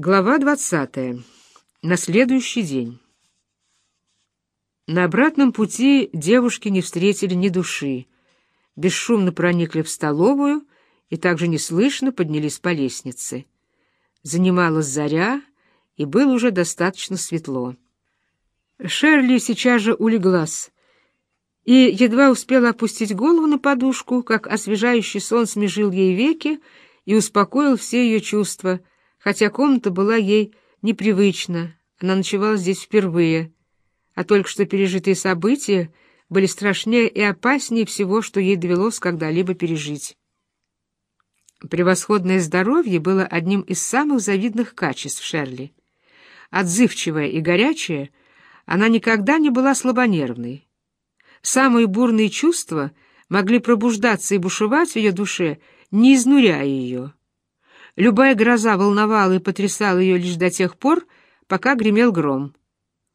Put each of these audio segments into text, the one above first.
Глава 20. На следующий день. На обратном пути девушки не встретили ни души. Бесшумно проникли в столовую и также неслышно поднялись по лестнице. Занималась заря, и было уже достаточно светло. Шерли сейчас же улеглась и едва успела опустить голову на подушку, как освежающий сон смежил ей веки и успокоил все ее чувства — хотя комната была ей непривычна, она ночевала здесь впервые, а только что пережитые события были страшнее и опаснее всего, что ей довелось когда-либо пережить. Превосходное здоровье было одним из самых завидных качеств Шерли. Отзывчивая и горячая, она никогда не была слабонервной. Самые бурные чувства могли пробуждаться и бушевать в ее душе, не изнуряя ее. Любая гроза волновала и потрясала ее лишь до тех пор, пока гремел гром.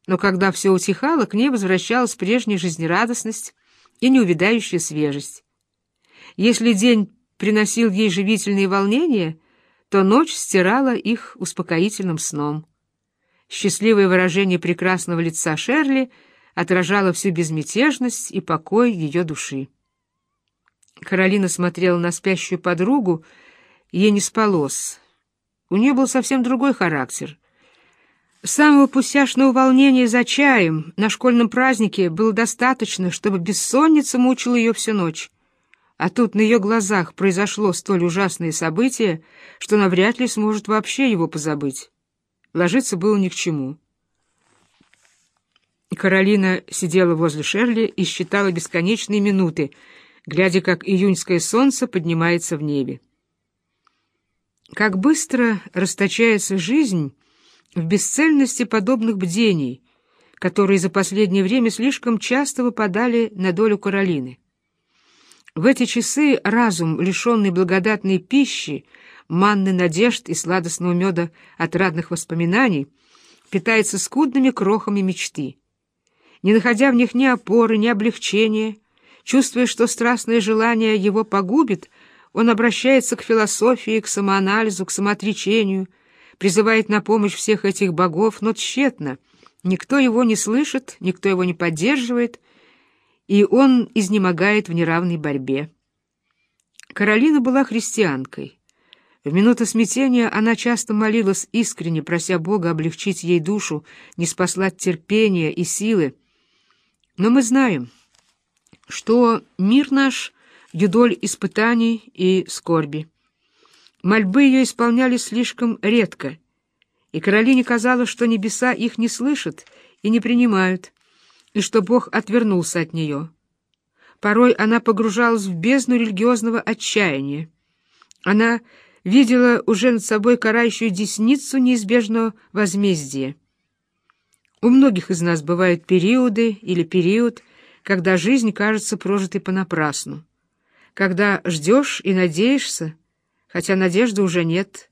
Но когда все утихало, к ней возвращалась прежняя жизнерадостность и неувидающая свежесть. Если день приносил ей живительные волнения, то ночь стирала их успокоительным сном. Счастливое выражение прекрасного лица Шерли отражало всю безмятежность и покой ее души. Каролина смотрела на спящую подругу, ей не спалось. У нее был совсем другой характер. Самого пустяшного волнения за чаем на школьном празднике было достаточно, чтобы бессонница мучила ее всю ночь. А тут на ее глазах произошло столь ужасное событие, что она вряд ли сможет вообще его позабыть. Ложиться было ни к чему. Каролина сидела возле Шерли и считала бесконечные минуты, глядя, как июньское солнце поднимается в небе. Как быстро расточается жизнь в бесцельности подобных бдений, которые за последнее время слишком часто выпадали на долю Каролины. В эти часы разум, лишенный благодатной пищи, манны надежд и сладостного меда отрадных воспоминаний, питается скудными крохами мечты. Не находя в них ни опоры, ни облегчения, чувствуя, что страстное желание его погубит, он обращается к философии, к самоанализу, к самоотречению, призывает на помощь всех этих богов, но тщетно. Никто его не слышит, никто его не поддерживает, и он изнемогает в неравной борьбе. Каролина была христианкой. В минуты смятения она часто молилась искренне, прося Бога облегчить ей душу, не спаслать терпения и силы. Но мы знаем, что мир наш юдоль испытаний и скорби. Мольбы ее исполнялись слишком редко, и Каролине казалось, что небеса их не слышат и не принимают, и что Бог отвернулся от нее. Порой она погружалась в бездну религиозного отчаяния. Она видела уже над собой карающую десницу неизбежного возмездия. У многих из нас бывают периоды или период, когда жизнь кажется прожитой понапрасну когда ждешь и надеешься, хотя надежды уже нет,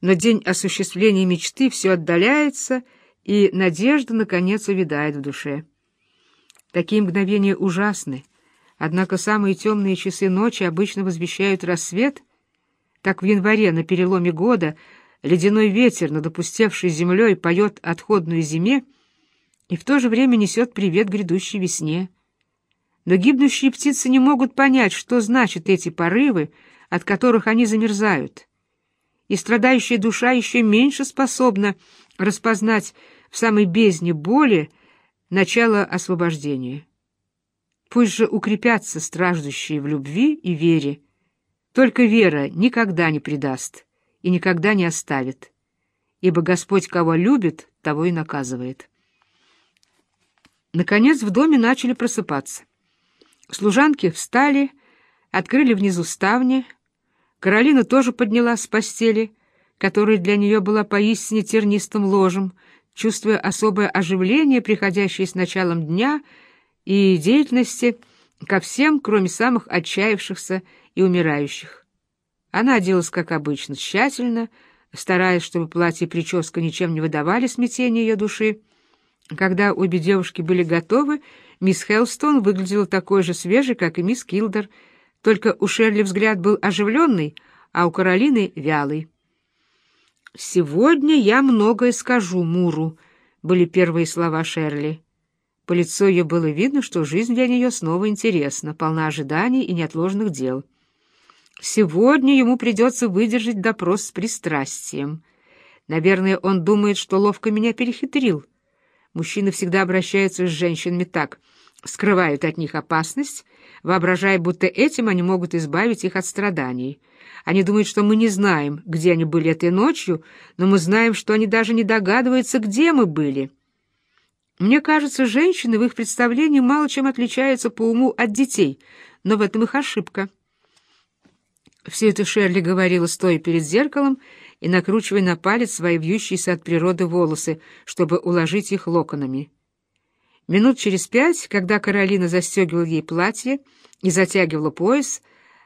но день осуществления мечты все отдаляется, и надежда, наконец, увядает в душе. Такие мгновения ужасны, однако самые темные часы ночи обычно возвещают рассвет. Так в январе на переломе года ледяной ветер над опустевшей землей поет отходную зиме и в то же время несет привет грядущей весне. Но гибнущие птицы не могут понять, что значат эти порывы, от которых они замерзают. И страдающая душа еще меньше способна распознать в самой бездне боли начало освобождения. Пусть же укрепятся страждущие в любви и вере. Только вера никогда не предаст и никогда не оставит, ибо Господь кого любит, того и наказывает. Наконец в доме начали просыпаться. Служанки встали, открыли внизу ставни. Каролина тоже поднялась с постели, которая для нее была поистине тернистым ложем, чувствуя особое оживление, приходящее с началом дня и деятельности ко всем, кроме самых отчаявшихся и умирающих. Она оделась, как обычно, тщательно, стараясь, чтобы платье и прическа ничем не выдавали смятения ее души. Когда обе девушки были готовы, Мисс Хелстон выглядела такой же свежей, как и мисс Килдер, только у Шерли взгляд был оживленный, а у Каролины — вялый. «Сегодня я многое скажу Муру», — были первые слова Шерли. По лицу ее было видно, что жизнь для нее снова интересна, полна ожиданий и неотложных дел. Сегодня ему придется выдержать допрос с пристрастием. Наверное, он думает, что ловко меня перехитрил. Мужчины всегда обращаются с женщинами так, скрывают от них опасность, воображая, будто этим они могут избавить их от страданий. Они думают, что мы не знаем, где они были этой ночью, но мы знаем, что они даже не догадываются, где мы были. Мне кажется, женщины в их представлении мало чем отличаются по уму от детей, но в этом их ошибка. Все это Шерли говорила, стоя перед зеркалом и накручивая на палец свои вьющиеся от природы волосы, чтобы уложить их локонами. Минут через пять, когда Каролина застегивала ей платье и затягивала пояс,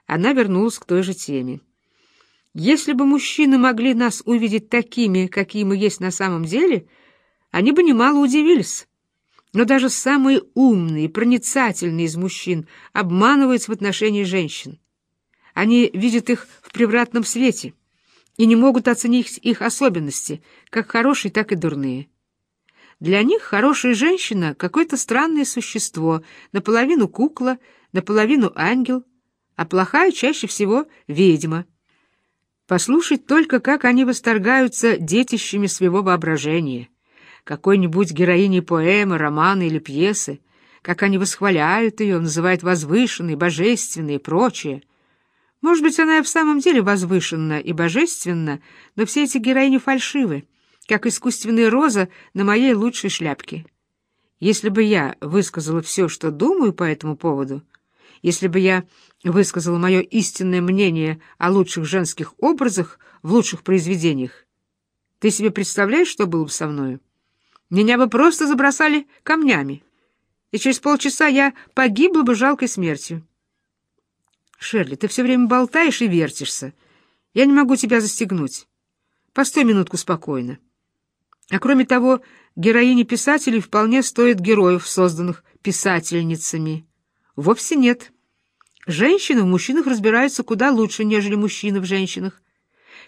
она вернулась к той же теме. Если бы мужчины могли нас увидеть такими, какие мы есть на самом деле — они бы немало удивились. Но даже самые умные и проницательные из мужчин обманываются в отношении женщин. Они видят их в превратном свете и не могут оценить их особенности, как хорошие, так и дурные. Для них хорошая женщина — какое-то странное существо, наполовину кукла, наполовину ангел, а плохая чаще всего ведьма. Послушать только, как они восторгаются детищами своего воображения — какой-нибудь героини поэмы, романа или пьесы, как они восхваляют ее, называют возвышенной, божественной и прочее. Может быть, она и в самом деле возвышенна и божественна, но все эти героини фальшивы, как искусственная роза на моей лучшей шляпке. Если бы я высказала все, что думаю по этому поводу, если бы я высказала мое истинное мнение о лучших женских образах в лучших произведениях, ты себе представляешь, что было бы со мною? Меня бы просто забросали камнями, и через полчаса я погибла бы жалкой смертью. Шерли, ты все время болтаешь и вертишься. Я не могу тебя застегнуть. Постой минутку спокойно. А кроме того, героини писателей вполне стоят героев, созданных писательницами. Вовсе нет. Женщины в мужчинах разбираются куда лучше, нежели мужчины в женщинах.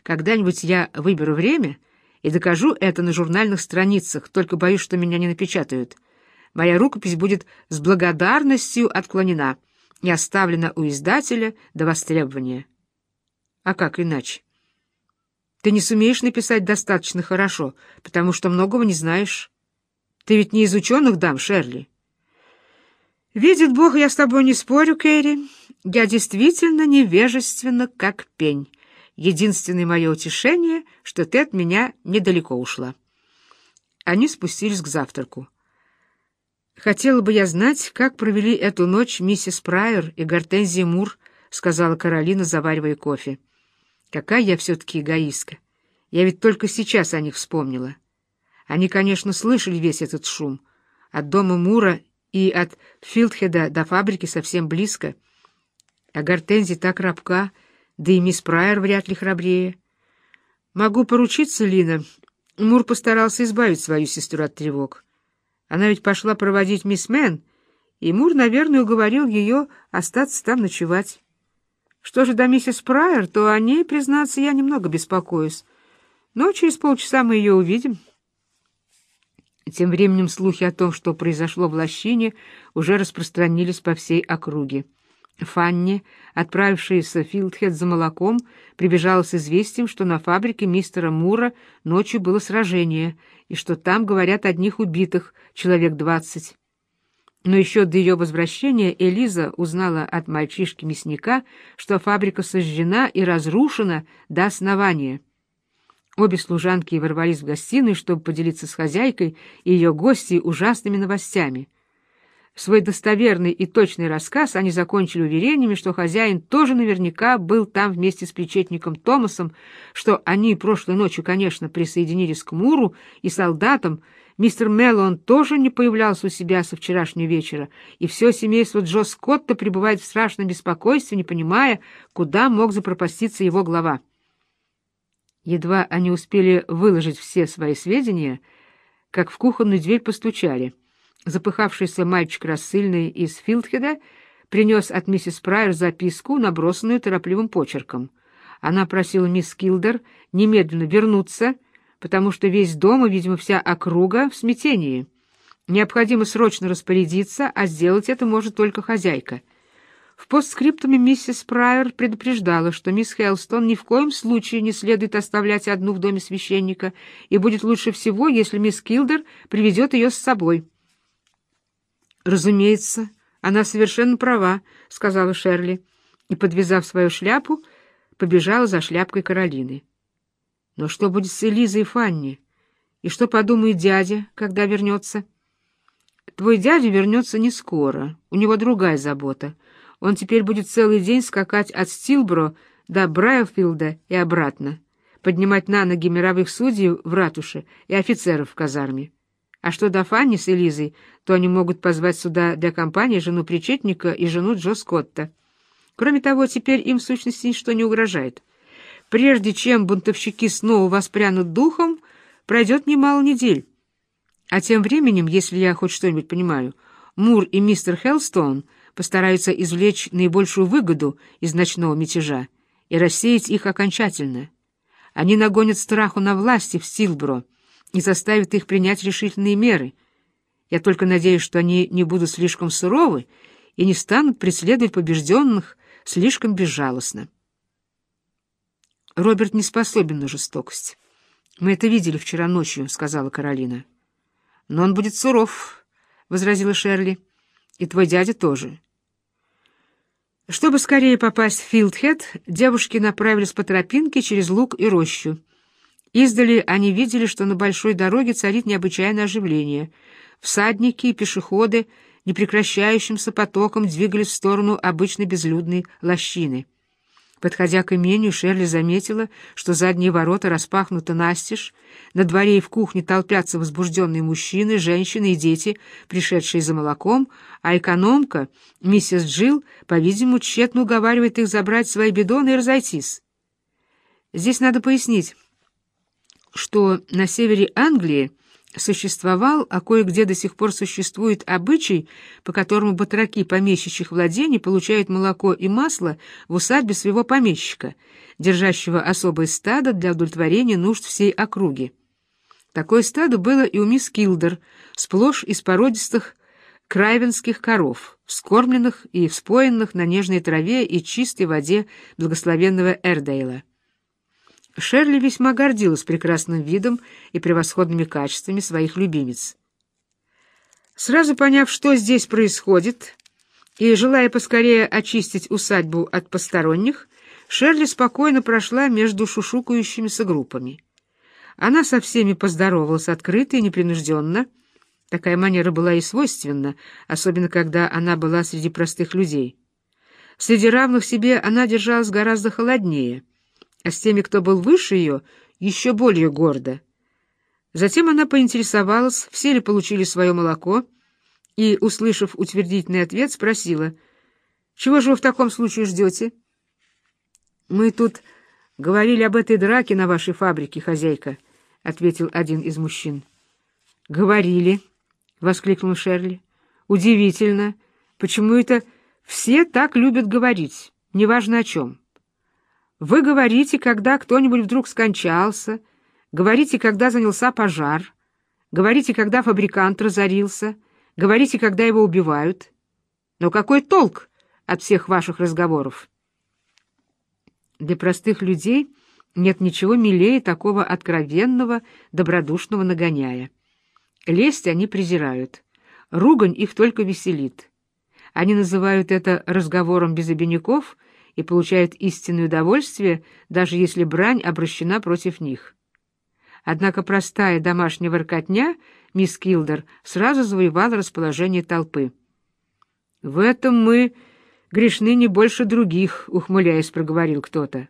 Когда-нибудь я выберу время — и докажу это на журнальных страницах, только боюсь, что меня не напечатают. Моя рукопись будет с благодарностью отклонена и оставлена у издателя до востребования. А как иначе? Ты не сумеешь написать достаточно хорошо, потому что многого не знаешь. Ты ведь не из ученых дам, Шерли. Видит Бог, я с тобой не спорю, Кэрри. Я действительно невежественна, как пень. Единственное мое утешение, что ты от меня недалеко ушла. Они спустились к завтраку. «Хотела бы я знать, как провели эту ночь миссис Прайер и Гортензия Мур», — сказала Каролина, заваривая кофе. «Какая я все-таки эгоистка! Я ведь только сейчас о них вспомнила. Они, конечно, слышали весь этот шум. От дома Мура и от Филдхеда до фабрики совсем близко. А Гортензия так рабка, да и мисс Прайер вряд ли храбрее. Могу поручиться, Лина. Мур постарался избавить свою сестру от тревог. Она ведь пошла проводить мисс Мэн, и Мур, наверное, уговорил ее остаться там ночевать. Что же до миссис Прайер, то о ней, признаться, я немного беспокоюсь. Но через полчаса мы ее увидим. Тем временем слухи о том, что произошло в лощине, уже распространились по всей округе. Фанни, отправившаяся в Филдхед за молоком, прибежала с известием, что на фабрике мистера Мура ночью было сражение, и что там, говорят, одних убитых, человек двадцать. Но еще до ее возвращения Элиза узнала от мальчишки-мясника, что фабрика сожжена и разрушена до основания. Обе служанки ворвались в гостиную, чтобы поделиться с хозяйкой и ее гостьей ужасными новостями — Свой достоверный и точный рассказ они закончили уверениями, что хозяин тоже наверняка был там вместе с причетником Томасом, что они прошлой ночью, конечно, присоединились к Муру и солдатам. Мистер Меллон тоже не появлялся у себя со вчерашнего вечера, и все семейство Джо Скотта пребывает в страшном беспокойстве, не понимая, куда мог запропаститься его глава. Едва они успели выложить все свои сведения, как в кухонную дверь постучали — Запыхавшийся мальчик рассыльный из Филдхеда принес от миссис Прайер записку, набросанную торопливым почерком. Она просила мисс Килдер немедленно вернуться, потому что весь дом и, видимо, вся округа в смятении. Необходимо срочно распорядиться, а сделать это может только хозяйка. В постскриптуме миссис Прайер предупреждала, что мисс Хелстон ни в коем случае не следует оставлять одну в доме священника, и будет лучше всего, если мисс Килдер приведет ее с собой. «Разумеется, она совершенно права», — сказала Шерли, и, подвязав свою шляпу, побежала за шляпкой Каролины. «Но что будет с Элизой и Фанни? И что подумает дядя, когда вернется?» «Твой дядя вернется не скоро, у него другая забота», он теперь будет целый день скакать от Стилбро до Брайфилда и обратно, поднимать на ноги мировых судей в ратуше и офицеров в казарме. А что до Фанни с Элизой, то они могут позвать сюда для компании жену причетника и жену Джо Скотта. Кроме того, теперь им в сущности ничто не угрожает. Прежде чем бунтовщики снова воспрянут духом, пройдет немало недель. А тем временем, если я хоть что-нибудь понимаю, Мур и мистер Хеллстоун — постараются извлечь наибольшую выгоду из ночного мятежа и рассеять их окончательно. Они нагонят страху на власти в Стилбро и заставят их принять решительные меры. Я только надеюсь, что они не будут слишком суровы и не станут преследовать побежденных слишком безжалостно. Роберт не способен на жестокость. Мы это видели вчера ночью, — сказала Каролина. — Но он будет суров, — возразила Шерли. — и твой дядя тоже. Чтобы скорее попасть в Филдхед, девушки направились по тропинке через луг и рощу. Издали они видели, что на большой дороге царит необычайное оживление. Всадники и пешеходы непрекращающимся потоком двигались в сторону обычной безлюдной лощины. Подходя к имению, Шерли заметила, что задние ворота распахнуты настежь, на дворе и в кухне толпятся возбужденные мужчины, женщины и дети, пришедшие за молоком, а экономка, миссис Джилл, по-видимому, тщетно уговаривает их забрать свои бидоны и разойтись. Здесь надо пояснить, что на севере Англии существовал, а кое-где до сих пор существует обычай, по которому батраки помещичьих владений получают молоко и масло в усадьбе своего помещика, держащего особое стадо для удовлетворения нужд всей округи. Такое стадо было и у мисс Килдер, сплошь из породистых крайвенских коров, вскормленных и вспоенных на нежной траве и чистой воде благословенного Эрдейла. Шерли весьма гордилась прекрасным видом и превосходными качествами своих любимец. Сразу поняв, что здесь происходит, и желая поскорее очистить усадьбу от посторонних, Шерли спокойно прошла между шушукающимися группами. Она со всеми поздоровалась открыто и непринужденно. Такая манера была ей свойственна, особенно когда она была среди простых людей. Среди равных себе она держалась гораздо холоднее — а с теми, кто был выше ее, еще более гордо. Затем она поинтересовалась, все ли получили свое молоко, и, услышав утвердительный ответ, спросила, «Чего же вы в таком случае ждете?» «Мы тут говорили об этой драке на вашей фабрике, хозяйка», — ответил один из мужчин. «Говорили», — воскликнул Шерли. «Удивительно. Почему это все так любят говорить, неважно о чем?» Вы говорите, когда кто-нибудь вдруг скончался, говорите, когда занялся пожар, говорите, когда фабрикант разорился, говорите, когда его убивают. Но какой толк от всех ваших разговоров? Для простых людей нет ничего милее такого откровенного, добродушного нагоняя. Лесть они презирают, ругань их только веселит. Они называют это разговором без обиняков — и получают истинное удовольствие, даже если брань обращена против них. Однако простая домашняя воркотня, мисс Килдер, сразу завоевала расположение толпы. «В этом мы грешны не больше других», — ухмыляясь, проговорил кто-то.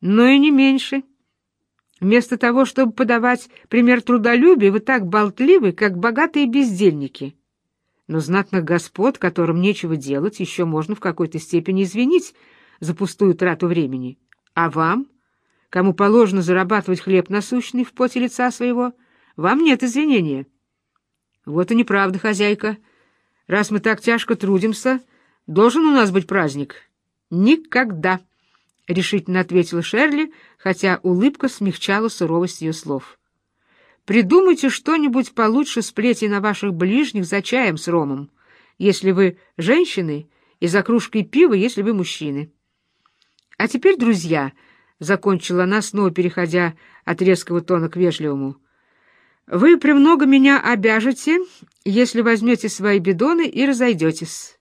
«Но и не меньше. Вместо того, чтобы подавать пример трудолюбия, вы так болтливы, как богатые бездельники». Но знатных господ, которым нечего делать, еще можно в какой-то степени извинить за пустую трату времени. А вам, кому положено зарабатывать хлеб насущный в поте лица своего, вам нет извинения. Вот и неправда, хозяйка. Раз мы так тяжко трудимся, должен у нас быть праздник. Никогда. — решительно ответила Шерли, хотя улыбка смягчала суровость ее слов. «Придумайте что-нибудь получше сплетей на ваших ближних за чаем с ромом, если вы женщины, и за кружкой пива, если вы мужчины. А теперь, друзья, — закончила она, снова переходя от резкого тона к вежливому, — вы премного меня обяжете, если возьмете свои бидоны и разойдетесь.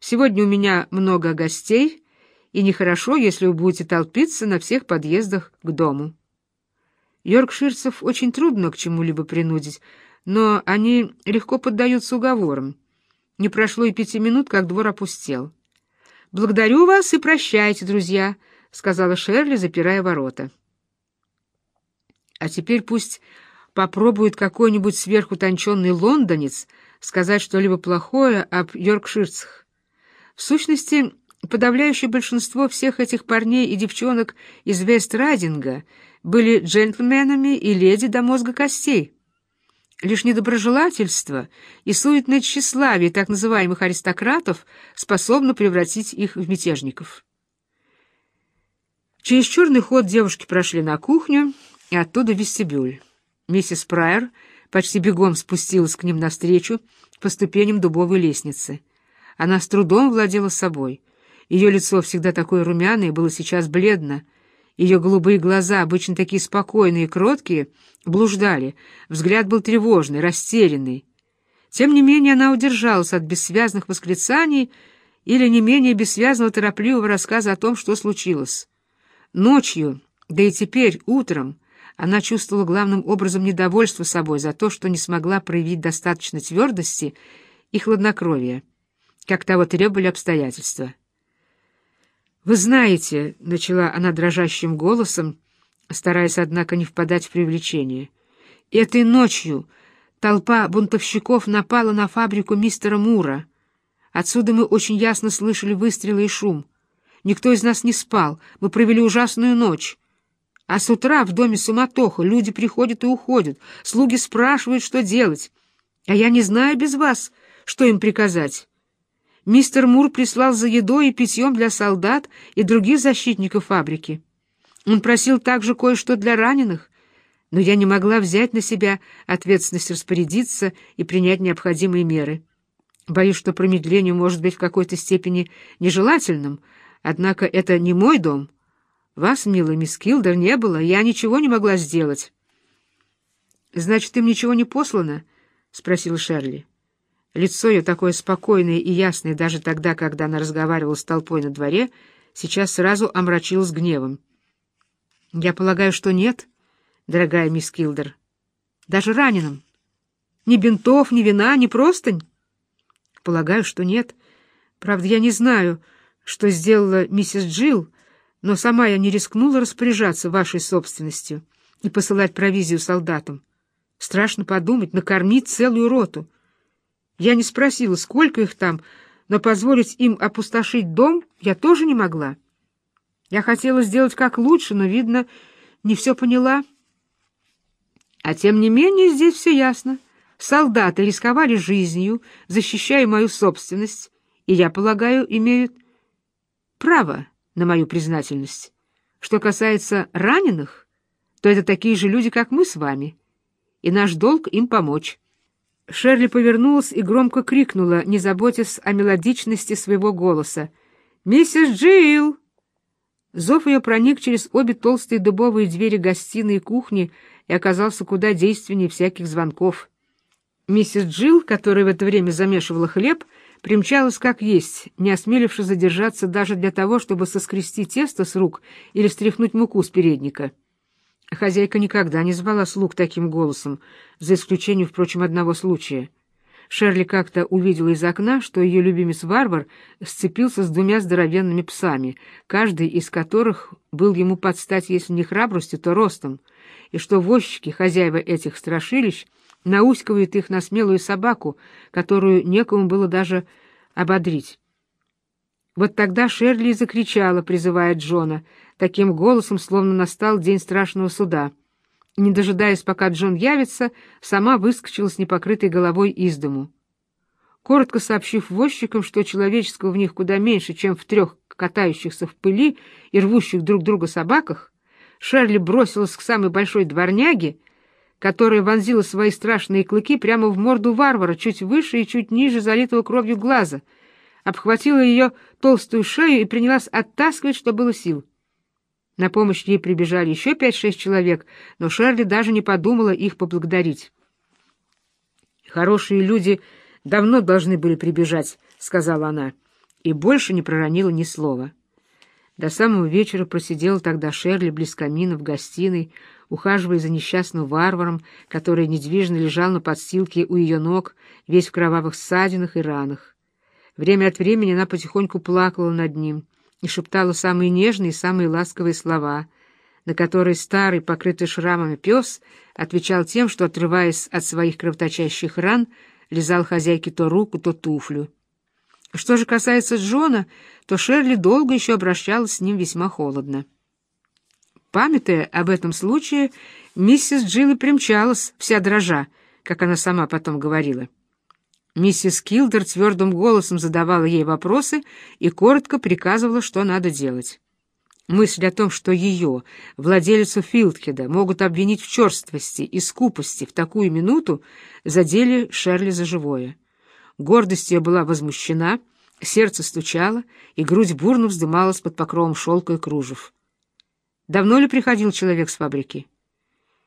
Сегодня у меня много гостей — и нехорошо, если вы будете толпиться на всех подъездах к дому. Йоркширцев очень трудно к чему-либо принудить, но они легко поддаются уговорам. Не прошло и пяти минут, как двор опустел. «Благодарю вас и прощайте, друзья», — сказала Шерли, запирая ворота. «А теперь пусть попробует какой-нибудь сверхутонченный лондонец сказать что-либо плохое об йоркширцах. В сущности, Подавляющее большинство всех этих парней и девчонок из Вест-Райдинга были джентльменами и леди до мозга костей. Лишь недоброжелательство и суетное тщеславие так называемых аристократов способно превратить их в мятежников. Через черный ход девушки прошли на кухню и оттуда в вестибюль. Миссис Прайер почти бегом спустилась к ним навстречу по ступеням дубовой лестницы. Она с трудом владела собой — ее лицо, всегда такое румяное, было сейчас бледно. Ее голубые глаза, обычно такие спокойные и кроткие, блуждали. Взгляд был тревожный, растерянный. Тем не менее она удержалась от бессвязных восклицаний или не менее бессвязного торопливого рассказа о том, что случилось. Ночью, да и теперь, утром, она чувствовала главным образом недовольство собой за то, что не смогла проявить достаточно твердости и хладнокровия, как того требовали обстоятельства. «Вы знаете», — начала она дрожащим голосом, стараясь, однако, не впадать в привлечение, — «этой ночью толпа бунтовщиков напала на фабрику мистера Мура. Отсюда мы очень ясно слышали выстрелы и шум. Никто из нас не спал, мы провели ужасную ночь. А с утра в доме суматоха, люди приходят и уходят, слуги спрашивают, что делать. А я не знаю без вас, что им приказать». Мистер Мур прислал за едой и питьем для солдат и других защитников фабрики. Он просил также кое-что для раненых, но я не могла взять на себя ответственность распорядиться и принять необходимые меры. Боюсь, что промедление может быть в какой-то степени нежелательным, однако это не мой дом. Вас, милая мисс Килдер, не было, я ничего не могла сделать. — Значит, им ничего не послано? — спросила Шерли. — Лицо ее, такое спокойное и ясное даже тогда, когда она разговаривала с толпой на дворе, сейчас сразу омрачилось гневом. «Я полагаю, что нет, дорогая мисс Килдер. Даже раненым. Ни бинтов, ни вина, ни простынь?» «Полагаю, что нет. Правда, я не знаю, что сделала миссис Джилл, но сама я не рискнула распоряжаться вашей собственностью и посылать провизию солдатам. Страшно подумать, накормить целую роту». Я не спросила, сколько их там, но позволить им опустошить дом я тоже не могла. Я хотела сделать как лучше, но, видно, не все поняла. А тем не менее здесь все ясно. Солдаты рисковали жизнью, защищая мою собственность, и, я полагаю, имеют право на мою признательность. Что касается раненых, то это такие же люди, как мы с вами, и наш долг им помочь». Шерли повернулась и громко крикнула, не заботясь о мелодичности своего голоса. «Миссис Джилл!» Зов ее проник через обе толстые дубовые двери гостиной и кухни и оказался куда действеннее всяких звонков. Миссис Джилл, которая в это время замешивала хлеб, примчалась как есть, не осмелившись задержаться даже для того, чтобы соскрести тесто с рук или стряхнуть муку с передника. Хозяйка никогда не звала слуг таким голосом, за исключением, впрочем, одного случая. Шерли как-то увидела из окна, что ее любимец-варвар сцепился с двумя здоровенными псами, каждый из которых был ему под стать, если не храбростью, то ростом, и что возчики, хозяева этих страшилищ, науськивают их на смелую собаку, которую некому было даже ободрить. Вот тогда Шерли закричала, призывая Джона, таким голосом, словно настал день страшного суда. Не дожидаясь, пока Джон явится, сама выскочила с непокрытой головой из дому. Коротко сообщив возчикам, что человеческого в них куда меньше, чем в трех катающихся в пыли и рвущих друг друга собаках, Шерли бросилась к самой большой дворняге, которая вонзила свои страшные клыки прямо в морду варвара, чуть выше и чуть ниже залитого кровью глаза, обхватила ее толстую шею и принялась оттаскивать, что было сил. На помощь ей прибежали еще пять-шесть человек, но Шерли даже не подумала их поблагодарить. «Хорошие люди давно должны были прибежать», — сказала она, и больше не проронила ни слова. До самого вечера просидела тогда Шерли близ камина в гостиной, ухаживая за несчастным варваром, который недвижно лежал на подстилке у ее ног, весь в кровавых ссадинах и ранах. Время от времени она потихоньку плакала над ним и шептала самые нежные и самые ласковые слова, на которые старый, покрытый шрамами пес, отвечал тем, что, отрываясь от своих кровоточащих ран, лизал хозяйке то руку, то туфлю. Что же касается Джона, то Шерли долго еще обращалась с ним весьма холодно. Памятая об этом случае, миссис Джилл примчалась, вся дрожа, как она сама потом говорила. Миссис Килдер твердым голосом задавала ей вопросы и коротко приказывала, что надо делать. Мысль о том, что ее, владелицу Филдхеда, могут обвинить в черствости и скупости в такую минуту, задели Шерли за живое. Гордость ее была возмущена, сердце стучало, и грудь бурно вздымалась под покровом шелка и кружев. «Давно ли приходил человек с фабрики?»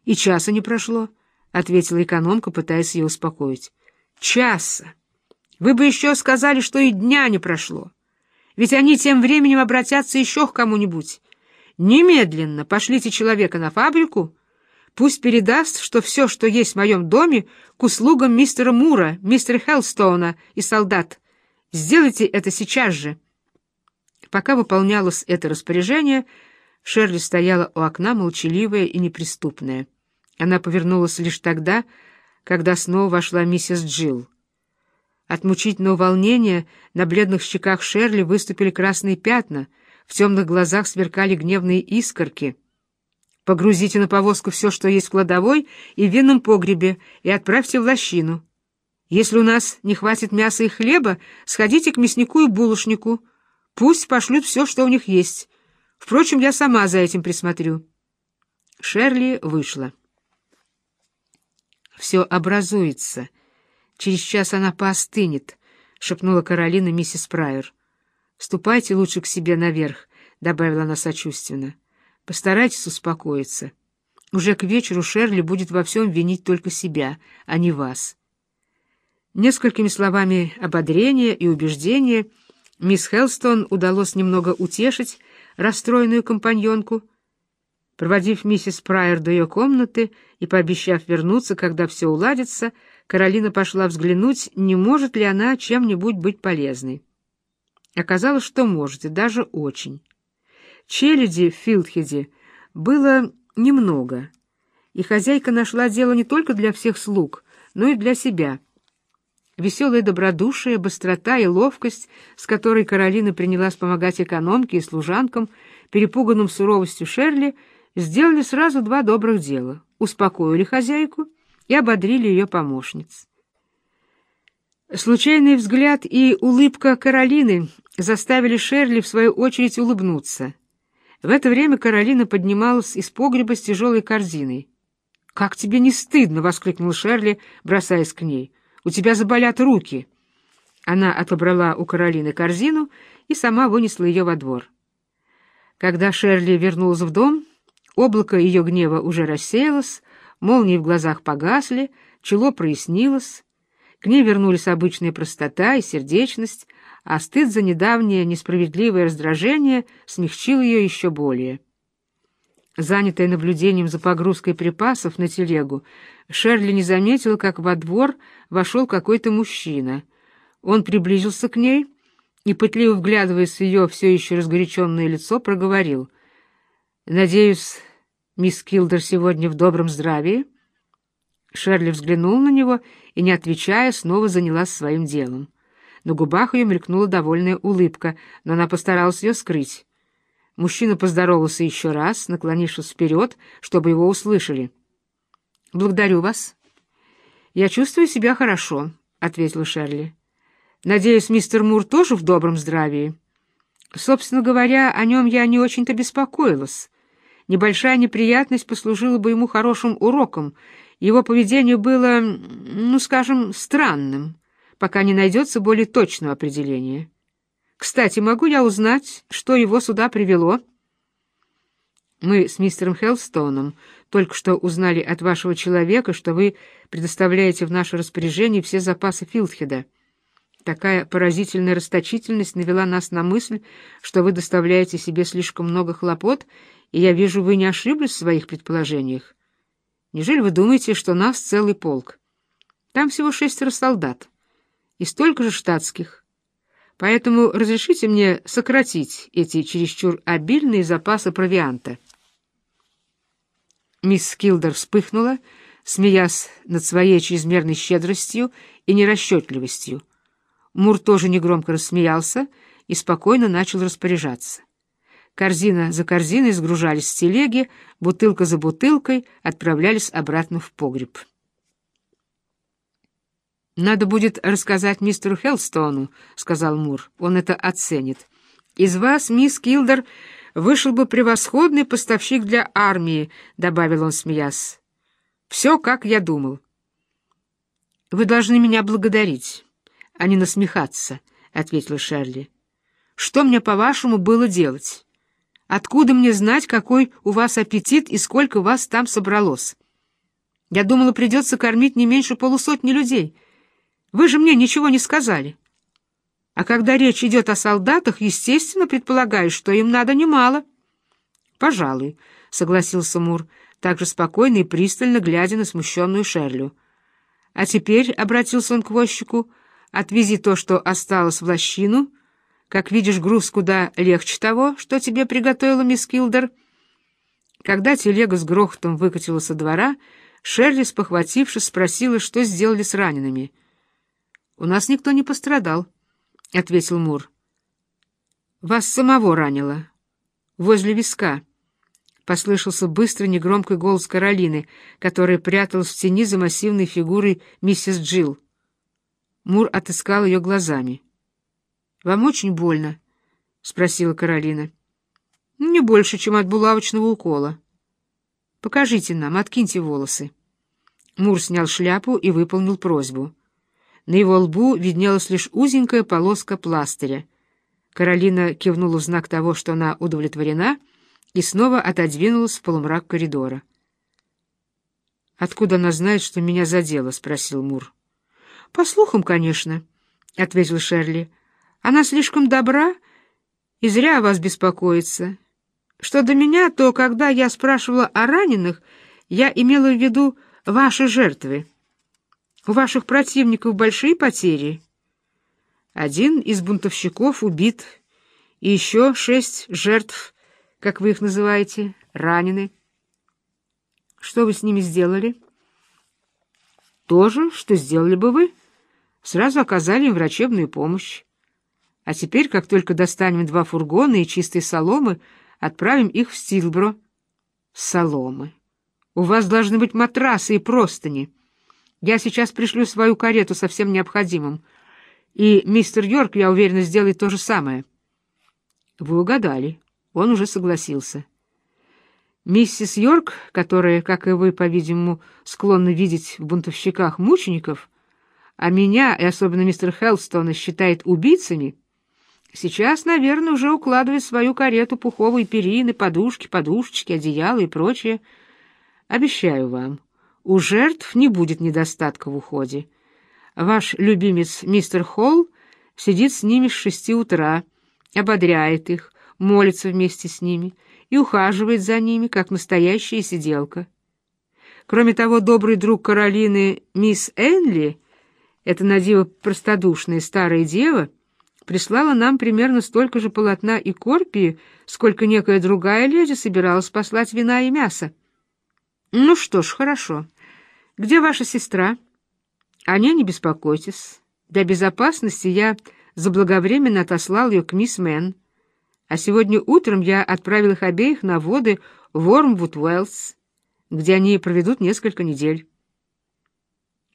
«И часа не прошло», — ответила экономка, пытаясь ее успокоить. «Часа! Вы бы еще сказали, что и дня не прошло. Ведь они тем временем обратятся еще к кому-нибудь. Немедленно пошлите человека на фабрику, Пусть передаст, что все, что есть в моем доме, к услугам мистера Мура, мистера Хеллстоуна и солдат. Сделайте это сейчас же. Пока выполнялось это распоряжение, Шерли стояла у окна, молчаливая и неприступная. Она повернулась лишь тогда, когда снова вошла миссис Джилл. От мучительного волнения на бледных щеках Шерли выступили красные пятна, в темных глазах сверкали гневные искорки — Погрузите на повозку все, что есть в кладовой и в винном погребе, и отправьте в лощину. Если у нас не хватит мяса и хлеба, сходите к мяснику и булочнику. Пусть пошлют все, что у них есть. Впрочем, я сама за этим присмотрю. Шерли вышла. «Все образуется. Через час она поостынет», — шепнула Каролина миссис Прайер. «Ступайте лучше к себе наверх», — добавила она сочувственно. Постарайтесь успокоиться. Уже к вечеру Шерли будет во всем винить только себя, а не вас. Несколькими словами ободрения и убеждения мисс Хелстон удалось немного утешить расстроенную компаньонку. Проводив миссис Прайер до ее комнаты и пообещав вернуться, когда все уладится, Каролина пошла взглянуть, не может ли она чем-нибудь быть полезной. Оказалось, что может, и даже очень. Челяди в Филдхеде было немного, и хозяйка нашла дело не только для всех слуг, но и для себя. Веселая добродушие, быстрота и ловкость, с которой Каролина принялась помогать экономке и служанкам, перепуганным суровостью Шерли, сделали сразу два добрых дела — успокоили хозяйку и ободрили ее помощниц. Случайный взгляд и улыбка Каролины заставили Шерли, в свою очередь, улыбнуться — в это время Каролина поднималась из погреба с тяжелой корзиной. «Как тебе не стыдно!» — воскликнул Шерли, бросаясь к ней. «У тебя заболят руки!» Она отобрала у Каролины корзину и сама вынесла ее во двор. Когда Шерли вернулась в дом, облако ее гнева уже рассеялось, молнии в глазах погасли, чело прояснилось, к ней вернулись обычная простота и сердечность, а стыд за недавнее несправедливое раздражение смягчил ее еще более. Занятая наблюдением за погрузкой припасов на телегу, Шерли не заметила, как во двор вошел какой-то мужчина. Он приблизился к ней и, пытливо вглядываясь в ее все еще разгоряченное лицо, проговорил. «Надеюсь, мисс Килдер сегодня в добром здравии?» Шерли взглянул на него и, не отвечая, снова занялась своим делом. На губах ее мелькнула довольная улыбка, но она постаралась ее скрыть. Мужчина поздоровался еще раз, наклонившись вперед, чтобы его услышали. «Благодарю вас». «Я чувствую себя хорошо», — ответила Шерли. «Надеюсь, мистер Мур тоже в добром здравии?» Собственно говоря, о нем я не очень-то беспокоилась. Небольшая неприятность послужила бы ему хорошим уроком. Его поведение было, ну, скажем, странным, пока не найдется более точного определения. Кстати, могу я узнать, что его сюда привело?» Мы с мистером Хелстоуном только что узнали от вашего человека, что вы предоставляете в наше распоряжение все запасы Филдхеда. Такая поразительная расточительность навела нас на мысль, что вы доставляете себе слишком много хлопот, и я вижу, вы не ошиблись в своих предположениях. Неужели вы думаете, что нас целый полк? Там всего шестеро солдат и столько же штатских. Поэтому разрешите мне сократить эти чересчур обильные запасы провианта». Мисс Килдер вспыхнула, смеясь над своей чрезмерной щедростью и нерасчетливостью. Мур тоже негромко рассмеялся и спокойно начал распоряжаться. Корзина за корзиной сгружались с телеги, бутылка за бутылкой отправлялись обратно в погреб. «Надо будет рассказать мистеру Хелстону», — сказал Мур. «Он это оценит. Из вас, мисс Килдер, вышел бы превосходный поставщик для армии», — добавил он, смеясь. «Все, как я думал». «Вы должны меня благодарить, а не насмехаться», — ответила Шерли. «Что мне, по-вашему, было делать? Откуда мне знать, какой у вас аппетит и сколько вас там собралось? Я думала, придется кормить не меньше полусотни людей. Вы же мне ничего не сказали». А когда речь идет о солдатах, естественно, предполагаю, что им надо немало. — Пожалуй, — согласился Мур, также спокойно и пристально глядя на смущенную Шерлю. — А теперь, — обратился он к возчику, — отвези то, что осталось в лощину. Как видишь, груз куда легче того, что тебе приготовила мисс Килдер. Когда телега с грохотом выкатила со двора, Шерли, спохватившись, спросила, что сделали с ранеными. — У нас никто не пострадал. —— ответил Мур. «Вас самого ранило. Возле виска». Послышался быстро негромкий голос Каролины, которая пряталась в тени за массивной фигурой миссис Джилл. Мур отыскал ее глазами. «Вам очень больно?» — спросила Каролина. «Не больше, чем от булавочного укола». «Покажите нам, откиньте волосы». Мур снял шляпу и выполнил просьбу. На его лбу виднелась лишь узенькая полоска пластыря. Каролина кивнула в знак того, что она удовлетворена, и снова отодвинулась в полумрак коридора. «Откуда она знает, что меня задело?» — спросил Мур. «По слухам, конечно», — ответил Шерли. «Она слишком добра и зря о вас беспокоится. Что до меня, то когда я спрашивала о раненых, я имела в виду ваши жертвы». У ваших противников большие потери. Один из бунтовщиков убит, и еще шесть жертв, как вы их называете, ранены. Что вы с ними сделали? То же, что сделали бы вы. Сразу оказали им врачебную помощь. А теперь, как только достанем два фургона и чистой соломы, отправим их в Стилбро. Соломы. У вас должны быть матрасы и простыни. Я сейчас пришлю свою карету со всем необходимым. И мистер Йорк, я уверена, сделает то же самое. Вы угадали. Он уже согласился. Миссис Йорк, которая, как и вы, по-видимому, склонна видеть в бунтовщиках мучеников, а меня, и особенно мистер Хелстона, считает убийцами, сейчас, наверное, уже укладывает свою карету пуховые перины, подушки, подушечки, одеяла и прочее. Обещаю вам, у жертв не будет недостатка в уходе. Ваш любимец мистер Холл сидит с ними с шести утра, ободряет их, молится вместе с ними и ухаживает за ними, как настоящая сиделка. Кроме того, добрый друг Каролины, мисс Энли, эта надиво простодушная старая дева, прислала нам примерно столько же полотна и корпии, сколько некая другая леди собиралась послать вина и мясо. Ну что ж, хорошо. «Где ваша сестра?» «О ней не беспокойтесь. Для безопасности я заблаговременно отослал ее к мисс Мэн, а сегодня утром я отправил их обеих на воды в Уормвуд-Уэллс, где они проведут несколько недель.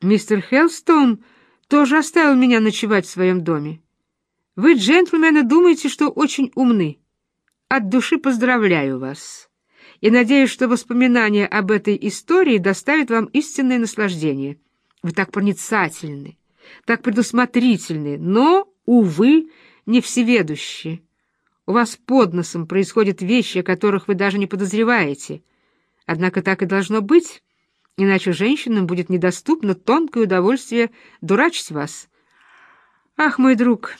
Мистер Хелстон тоже оставил меня ночевать в своем доме. Вы, джентльмены, думаете, что очень умны. От души поздравляю вас. И надеюсь, что воспоминания об этой истории доставят вам истинное наслаждение. Вы так проницательны, так предусмотрительны, но, увы, не всеведущие. У вас под носом происходят вещи, о которых вы даже не подозреваете. Однако так и должно быть, иначе женщинам будет недоступно тонкое удовольствие дурачить вас. Ах, мой друг,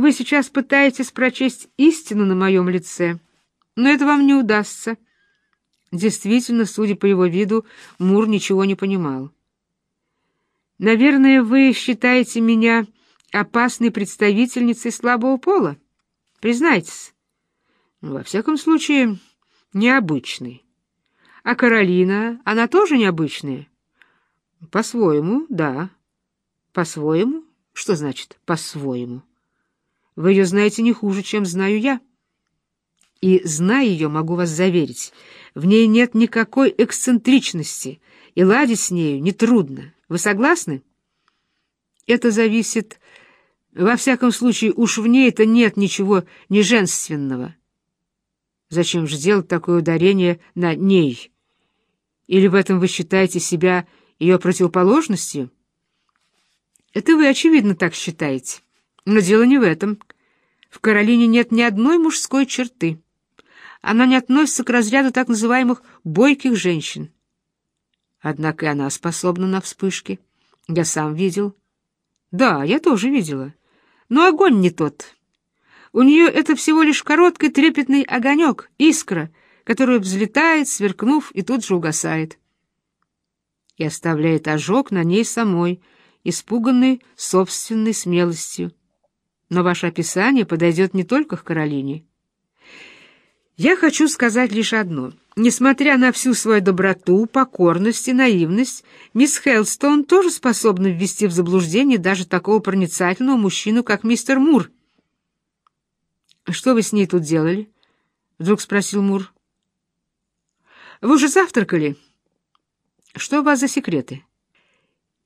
вы сейчас пытаетесь прочесть истину на моем лице, но это вам не удастся. Действительно, судя по его виду, Мур ничего не понимал. Наверное, вы считаете меня опасной представительницей слабого пола? Признайтесь. Ну, во всяком случае, необычной. А Каролина, она тоже необычная? По-своему, да. По-своему? Что значит «по-своему»? Вы ее знаете не хуже, чем знаю я. И, зная ее, могу вас заверить, в ней нет никакой эксцентричности, и ладить с нею нетрудно. Вы согласны? Это зависит... Во всяком случае, уж в ней-то нет ничего неженственного. Зачем же делать такое ударение на «ней»? Или в этом вы считаете себя ее противоположностью? Это вы, очевидно, так считаете. Но дело не в этом. В Каролине нет ни одной мужской черты. Она не относится к разряду так называемых «бойких женщин». Однако и она способна на вспышки. Я сам видел. Да, я тоже видела. Но огонь не тот. У нее это всего лишь короткий трепетный огонек, искра, которая взлетает, сверкнув, и тут же угасает. И оставляет ожог на ней самой, испуганной собственной смелостью но ваше описание подойдет не только к Каролине. Я хочу сказать лишь одно. Несмотря на всю свою доброту, покорность и наивность, мисс Хелстон тоже способна ввести в заблуждение даже такого проницательного мужчину, как мистер Мур. «Что вы с ней тут делали?» — вдруг спросил Мур. «Вы уже завтракали?» «Что у вас за секреты?»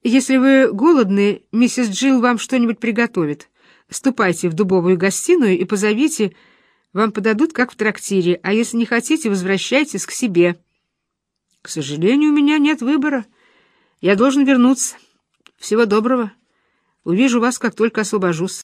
«Если вы голодны, миссис Джилл вам что-нибудь приготовит». Ступайте в дубовую гостиную и позовите, вам подадут, как в трактире, а если не хотите, возвращайтесь к себе. К сожалению, у меня нет выбора. Я должен вернуться. Всего доброго. Увижу вас, как только освобожусь.